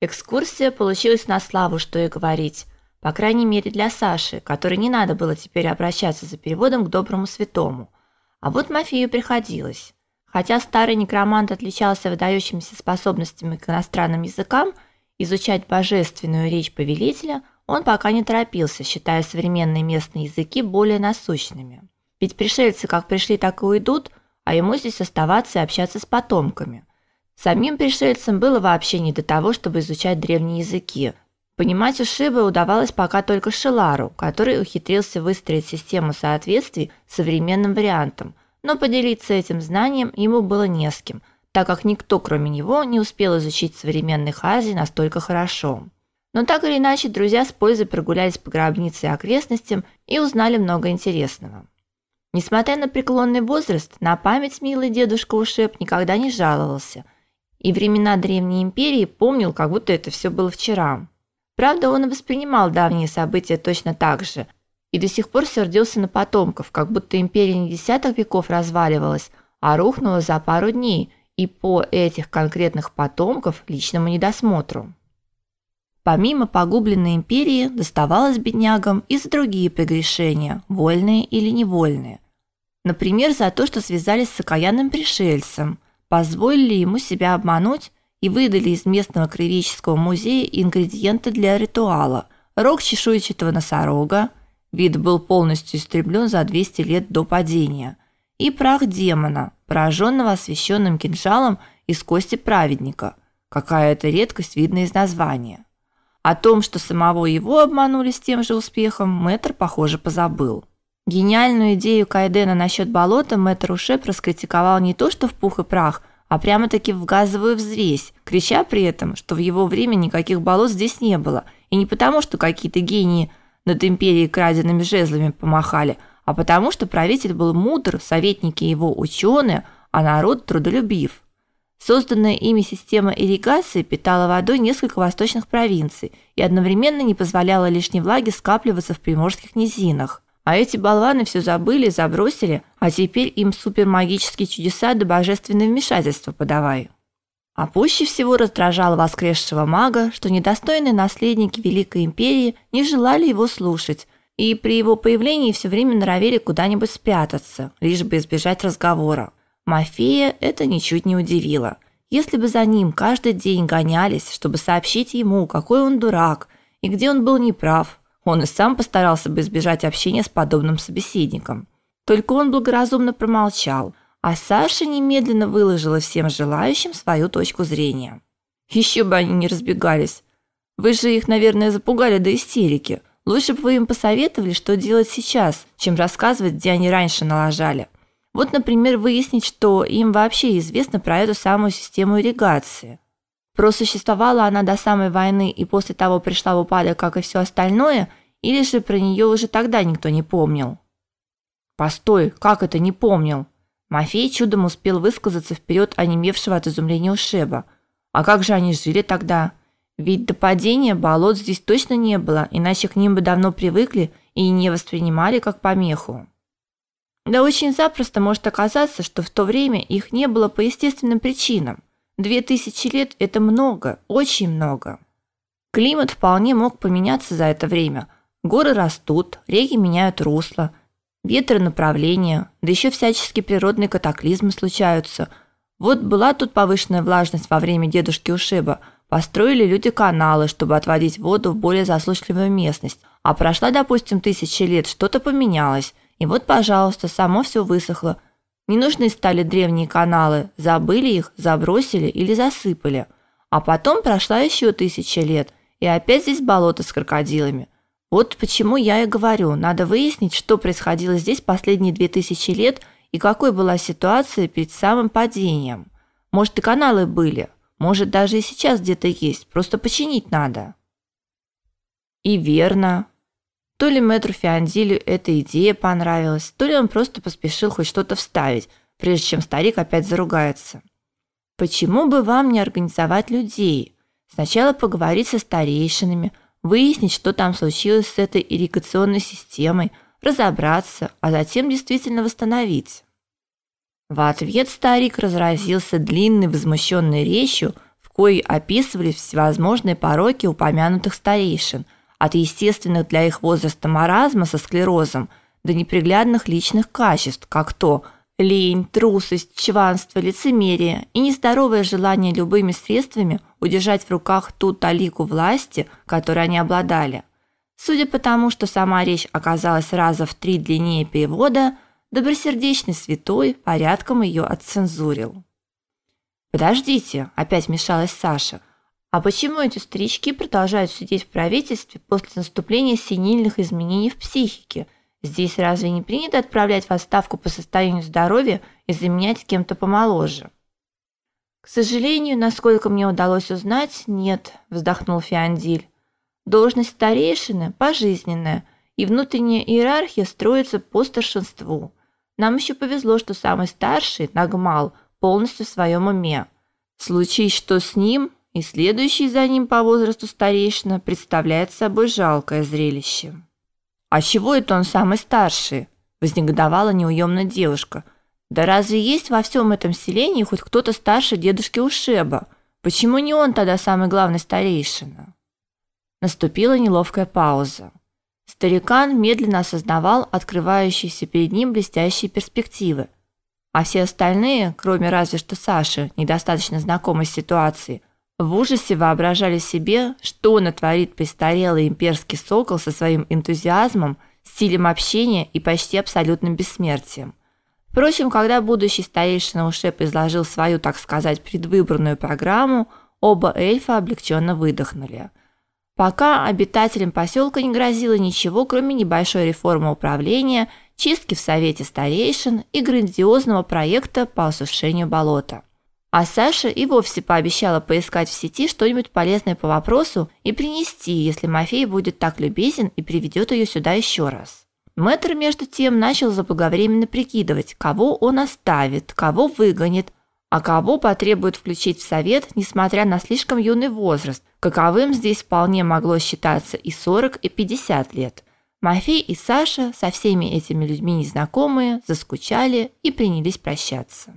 Экскурсия получилась на славу, что и говорить. По крайней мере для Саши, которой не надо было теперь обращаться за переводом к доброму святому. А вот Мафию приходилось. Хотя старый некромант отличался выдающимися способностями к иностранным языкам, изучать божественную речь повелителя он пока не торопился, считая современные местные языки более насущными. Ведь пришельцы как пришли, так и уйдут, а ему здесь оставаться и общаться с потомками. Самим пришельцам было вообще не до того, чтобы изучать древние языки. Понимать ушибы удавалось пока только Шелару, который ухитрился выстроить систему соответствий современным вариантам, но поделиться этим знанием ему было не с кем, так как никто, кроме него, не успел изучить современный хази настолько хорошо. Но так или иначе, друзья с пользой прогулялись по гробнице и окрестностям и узнали много интересного. Несмотря на преклонный возраст, на память милый дедушка Ушеп никогда не жаловался – и времена древней империи помнил, как будто это все было вчера. Правда, он воспринимал давние события точно так же, и до сих пор сердился на потомков, как будто империя не десяток веков разваливалась, а рухнула за пару дней, и по этих конкретных потомков личному недосмотру. Помимо погубленной империи, доставалось беднягам и за другие прегрешения, вольные или невольные. Например, за то, что связались с окаянным пришельцем – позволили ему себя обмануть и выдали из местного краеведческого музея ингредиенты для ритуала. Рог чешуйчатого носорога, вид был полностью истреблен за 200 лет до падения, и прах демона, пораженного освященным кинжалом из кости праведника. Какая-то редкость видна из названия. О том, что самого его обманули с тем же успехом, Мэтр, похоже, позабыл. Гениальную идею Кайдена насчет болота мэтр Уше раскритиковал не то что в пух и прах, а прямо-таки в газовую взвесь, крича при этом, что в его время никаких болот здесь не было, и не потому, что какие-то гении над империей краденными жезлами помахали, а потому, что правитель был мудр, советники его ученые, а народ трудолюбив. Созданная ими система ирригации питала водой несколько восточных провинций и одновременно не позволяла лишней влаге скапливаться в приморских низинах. А эти болваны все забыли, забросили, а теперь им супермагические чудеса да божественное вмешательство подавай. А пуще всего раздражало воскресшего мага, что недостойные наследники Великой Империи не желали его слушать, и при его появлении все время норовили куда-нибудь спрятаться, лишь бы избежать разговора. Мафея это ничуть не удивило. Если бы за ним каждый день гонялись, чтобы сообщить ему, какой он дурак и где он был неправ, он и сам постарался бы избежать общения с подобным собеседником. Только он благоразумно промолчал, а Саша немедленно выложила всем желающим свою точку зрения. Еще бы они не разбегались. Вы же их, наверное, запугали до истерики. Лучше бы вы им посоветовали, что делать сейчас, чем рассказывать, где они раньше налажали. Вот, например, выяснить, что им вообще известно про эту самую систему ирригации. Просуществовала она до самой войны и после того пришла в упадок, как и все остальное, или же про нее уже тогда никто не помнил? Постой, как это не помнил? Мафей чудом успел высказаться вперед онемевшего от изумления Ушеба. А как же они жили тогда? Ведь до падения болот здесь точно не было, иначе к ним бы давно привыкли и не воспринимали как помеху. Да очень запросто может оказаться, что в то время их не было по естественным причинам. Две тысячи лет – это много, очень много. Климат вполне мог поменяться за это время. Горы растут, реки меняют русло, ветры направления, да еще всяческие природные катаклизмы случаются. Вот была тут повышенная влажность во время дедушки Ушеба, построили люди каналы, чтобы отводить воду в более засушливую местность. А прошла, допустим, тысячи лет, что-то поменялось. И вот, пожалуйста, само все высохло, не нужны стали древние каналы, забыли их, забросили или засыпали. А потом прошла еще тысяча лет, и опять здесь болото с крокодилами. Вот почему я и говорю, надо выяснить, что происходило здесь последние две тысячи лет и какой была ситуация перед самым падением. Может, и каналы были, может, даже и сейчас где-то есть, просто починить надо. И верно, то ли мэтру Фиандилю эта идея понравилась, то ли он просто поспешил хоть что-то вставить, прежде чем старик опять заругается. Почему бы вам не организовать людей? Сначала поговорить со старейшинами, выяснить, что там случилось с этой ирригационной системой, разобраться, а затем действительно восстановить. В ответ старик разразился длинной возмущенной речью, в кои описывались всевозможные пороки упомянутых старейшин, от естественных для их возраста маразма со склерозом до неприглядных личных качеств, как то лень, трусость, чванство, лицемерие и нездоровое желание любыми средствами удержать в руках ту талику власти, которой они обладали. Судя по тому, что сама речь оказалась раза в три длиннее перевода, добросердечный святой порядком ее отцензурил. Подождите, опять мешалась Саша. А почему эти старички продолжают сидеть в правительстве после наступления синильных изменений в психике? Здесь разве не принято отправлять в отставку по состоянию здоровья и заменять кем-то помоложе? К сожалению, насколько мне удалось узнать, нет, вздохнул Фиандиль. Должность старейшины пожизненная, и внутренняя иерархия строится по старшинству. Нам еще повезло, что самый старший, Нагмал, полностью в своем уме. Случись что с ним, и следующий за ним по возрасту старейшина представляет собой жалкое зрелище. А чего это он самый старший? вознегодовала неуемная девушка. Да разве есть во всем этом селении хоть кто-то старше дедушки Ушеба? Почему не он тогда самый главный старейшина? Наступила неловкая пауза. Старикан медленно осознавал открывающиеся перед ним блестящие перспективы, а все остальные, кроме разве что Саши, недостаточно знакомой с ситуацией, в ужасе воображали себе, что натворит престарелый имперский сокол со своим энтузиазмом, стилем общения и почти абсолютным бессмертием. Впрочем, когда будущий старейшина Ушеп изложил свою, так сказать, предвыборную программу, оба эльфа облегченно выдохнули. Пока обитателям поселка не грозило ничего, кроме небольшой реформы управления, чистки в совете старейшин и грандиозного проекта по осушению болота. А Саша и вовсе пообещала поискать в сети что-нибудь полезное по вопросу и принести, если Мафей будет так любезен и приведет ее сюда еще раз. Мэтр между тем начал заблаговременно прикидывать, кого он оставит, кого выгонит, а кого потребует включить в совет, несмотря на слишком юный возраст, каковым здесь вполне могло считаться и 40, и 50 лет. Мафей и Саша, со всеми этими людьми незнакомые, заскучали и принялись прощаться.